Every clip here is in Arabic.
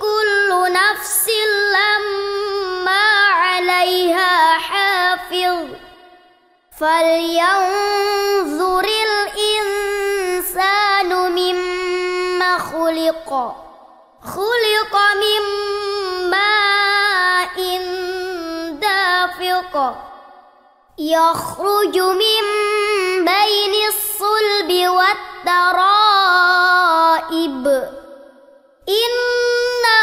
كل نفس لما عليها حافظ. فلينظر الإنسان مما خلق. خلق من ماء دافق. يخرج من بين الصلب والترائب.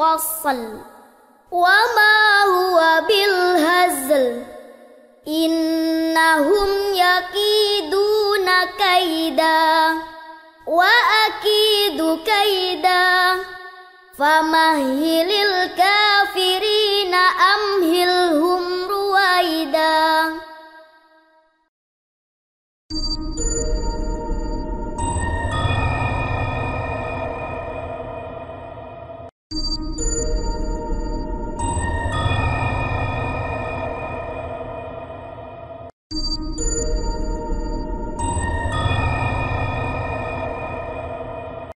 فصل. وما هو بالهزل. إنهم يكيدون كيدا. وأكيد كيدا. فمهل الكافرين